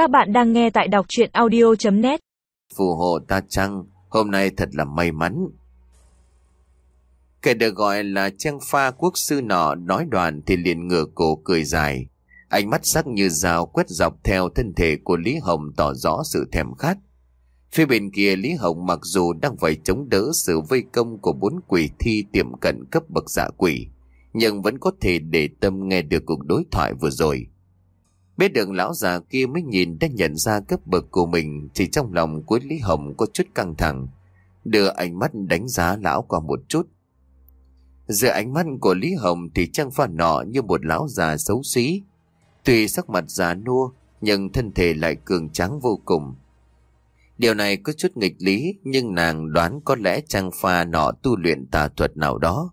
Các bạn đang nghe tại đọc chuyện audio.net Phù hộ ta chăng, hôm nay thật là may mắn. Kẻ được gọi là trang pha quốc sư nọ nói đoàn thì liền ngửa cổ cười dài. Ánh mắt sắc như dao quét dọc theo thân thể của Lý Hồng tỏ rõ sự thèm khát. Phía bên kia Lý Hồng mặc dù đang phải chống đỡ sự vây công của bốn quỷ thi tiệm cận cấp bậc giả quỷ, nhưng vẫn có thể để tâm nghe được cuộc đối thoại vừa rồi. Biết được lão già kia mới nhìn đã nhận ra cấp bậc của mình thì trong lòng của Lý Hồng có chút căng thẳng, đưa ánh mắt đánh giá lão qua một chút. Giữa ánh mắt của Lý Hồng thì trang pha nọ như một lão già xấu xí. Tuy sắc mặt già nua nhưng thân thể lại cường tráng vô cùng. Điều này có chút nghịch lý nhưng nàng đoán có lẽ trang pha nọ tu luyện tà thuật nào đó.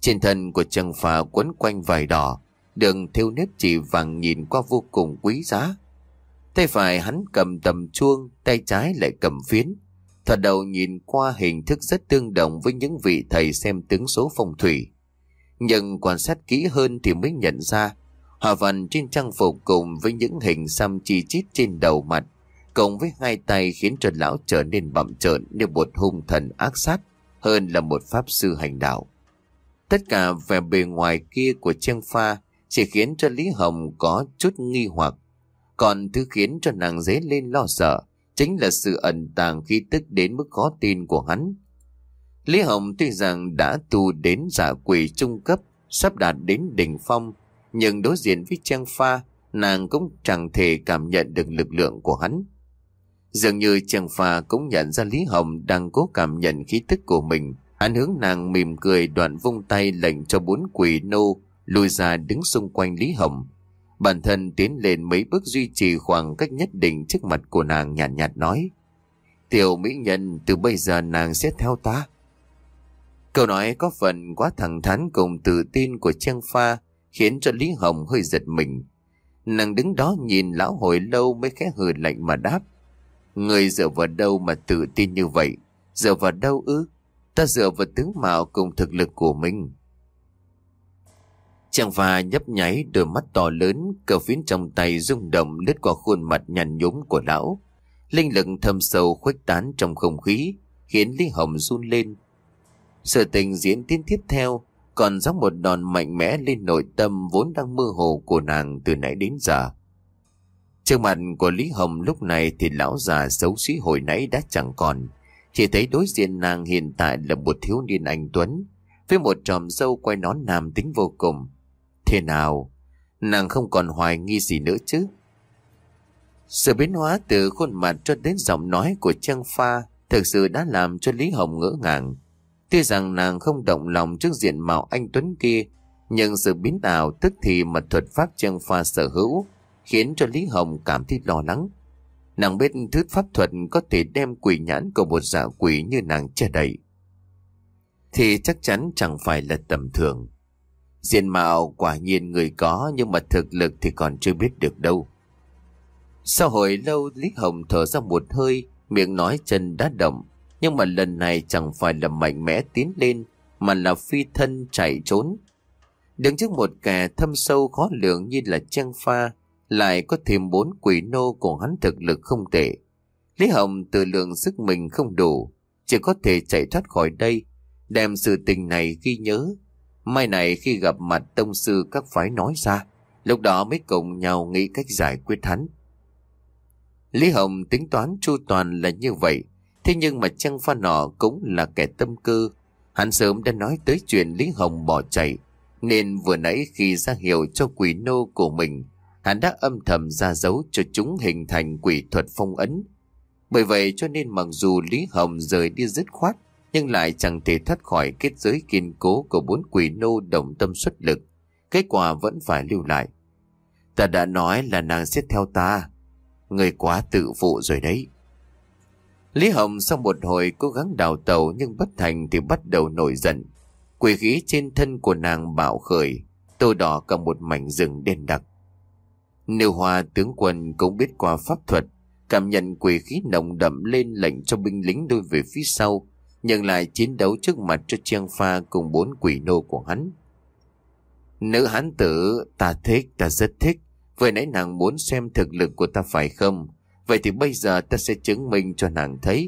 Trên thân của trang pha quấn quanh vải đỏ, đường theo nếp chỉ vàng nhìn qua vô cùng quý giá. Tay phải hắn cầm tầm chuông, tay trái lại cầm phiến. Thật đầu nhìn qua hình thức rất tương đồng với những vị thầy xem tướng số phong thủy. Nhưng quan sát kỹ hơn thì mới nhận ra, hòa văn trên trang phục cùng với những hình xăm chi chít trên đầu mặt, cộng với hai tay khiến cho lão trở nên bậm trợn như một hung thần ác sát hơn là một pháp sư hành đạo. Tất cả vẻ bề ngoài kia của trang pha chỉ khiến cho Lý Hồng có chút nghi hoặc. Còn thứ khiến cho nàng dế lên lo sợ chính là sự ẩn tàng khi tức đến mức khó tin của hắn. Lý Hồng tuy rằng đã tu đến giả quỷ trung cấp, sắp đạt đến đỉnh phong, nhưng đối diện với Trang Pha, nàng cũng chẳng thể cảm nhận được lực lượng của hắn. Dường như Trang Pha cũng nhận ra Lý Hồng đang cố cảm nhận khí tức của mình. Hắn hướng nàng mỉm cười đoạn vung tay lệnh cho bốn quỷ nô lùi ra đứng xung quanh Lý Hồng. Bản thân tiến lên mấy bước duy trì khoảng cách nhất định trước mặt của nàng nhạt nhạt nói. Tiểu mỹ nhân, từ bây giờ nàng sẽ theo ta. Câu nói có phần quá thẳng thắn cùng tự tin của Trang Pha khiến cho Lý Hồng hơi giật mình. Nàng đứng đó nhìn lão hồi lâu mới khẽ hừ lạnh mà đáp. Người dựa vào đâu mà tự tin như vậy? Dựa vào đâu ư? Ta dựa vào tướng mạo cùng thực lực của mình. Chàng pha nhấp nháy đôi mắt to lớn, cờ phiến trong tay rung động lướt qua khuôn mặt nhằn nhúm của lão. Linh lực thâm sâu khuếch tán trong không khí, khiến Lý Hồng run lên. Sự tình diễn tiến tiếp theo, còn giống một đòn mạnh mẽ lên nội tâm vốn đang mơ hồ của nàng từ nãy đến giờ. Trước mặt của Lý Hồng lúc này thì lão già xấu xí hồi nãy đã chẳng còn. Chỉ thấy đối diện nàng hiện tại là một thiếu niên anh Tuấn, với một tròm dâu quay nón nam tính vô cùng. Thế nào? Nàng không còn hoài nghi gì nữa chứ? Sự biến hóa từ khuôn mặt cho đến giọng nói của Trang Pha thực sự đã làm cho Lý Hồng ngỡ ngàng. Tuy rằng nàng không động lòng trước diện mạo anh Tuấn kia, nhưng sự biến ảo tức thì mà thuật pháp Trang Pha sở hữu khiến cho Lý Hồng cảm thấy lo lắng. Nàng biết thứ pháp thuật có thể đem quỷ nhãn của một dạ quỷ như nàng che đậy. Thì chắc chắn chẳng phải là tầm thường. Diện mạo quả nhiên người có nhưng mà thực lực thì còn chưa biết được đâu. Sau hồi lâu Lý Hồng thở ra một hơi, miệng nói chân đã động. Nhưng mà lần này chẳng phải là mạnh mẽ tiến lên, mà là phi thân chạy trốn. Đứng trước một kẻ thâm sâu khó lường như là trang pha, lại có thêm bốn quỷ nô của hắn thực lực không tệ. Lý Hồng tự lượng sức mình không đủ, chỉ có thể chạy thoát khỏi đây, đem sự tình này ghi nhớ Mai này khi gặp mặt tông sư các phái nói ra, lúc đó mới cùng nhau nghĩ cách giải quyết hắn. Lý Hồng tính toán chu toàn là như vậy, thế nhưng mà Trăng Pha Nọ cũng là kẻ tâm cơ. Hắn sớm đã nói tới chuyện Lý Hồng bỏ chạy, nên vừa nãy khi ra hiệu cho quỷ nô của mình, hắn đã âm thầm ra dấu cho chúng hình thành quỷ thuật phong ấn. Bởi vậy cho nên mặc dù Lý Hồng rời đi dứt khoát, nhưng lại chẳng thể thoát khỏi kết giới kiên cố của bốn quỷ nô đồng tâm xuất lực. Kết quả vẫn phải lưu lại. Ta đã nói là nàng sẽ theo ta. Người quá tự phụ rồi đấy. Lý Hồng sau một hồi cố gắng đào tàu nhưng bất thành thì bắt đầu nổi giận. Quỷ khí trên thân của nàng bạo khởi, tô đỏ cả một mảnh rừng đen đặc. Nêu hoa tướng quân cũng biết qua pháp thuật, cảm nhận quỷ khí nồng đậm lên lệnh cho binh lính đôi về phía sau, nhưng lại chiến đấu trước mặt cho Chiang Pha cùng bốn quỷ nô của hắn. Nữ hán tử ta thích, ta rất thích, Vừa nãy nàng muốn xem thực lực của ta phải không? Vậy thì bây giờ ta sẽ chứng minh cho nàng thấy.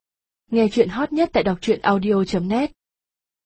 Nghe chuyện hot nhất tại đọc truyện audio.net